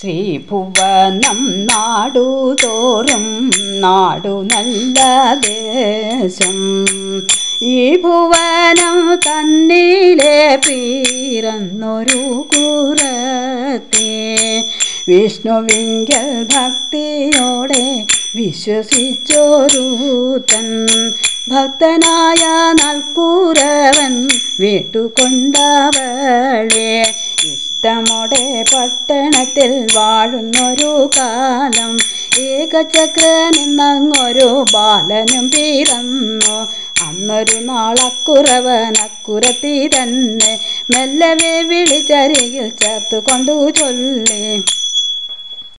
ശ്രീഭുവനം നാടുതോറും നാടു നല്ല ദേശം. ഈ ഭുവനം തന്നിലെ പീരന്നൊരു കുറത്തെ. വിഷ്ണുവിങ്കൽ ഭക്തിയോടെ വിശ്വസിച്ചോരൂതൻ ഭക്തനായ നൽക്കൂരവൻ വീട്ടുകൊണ്ടവളെ. പട്ടണത്തിൽ വാഴുന്നൊരു കാലം. ഏകചക്രനെന്നങ്ങൊരു ബാലനും പിറന്നു. അന്നൊരു നാളക്കുറവൻ അക്കുറത്തി തന്നെ. മെല്ലവേ വിളിച്ചരികിൽ ചേർത്തു കൊണ്ടു ചൊല്ലി.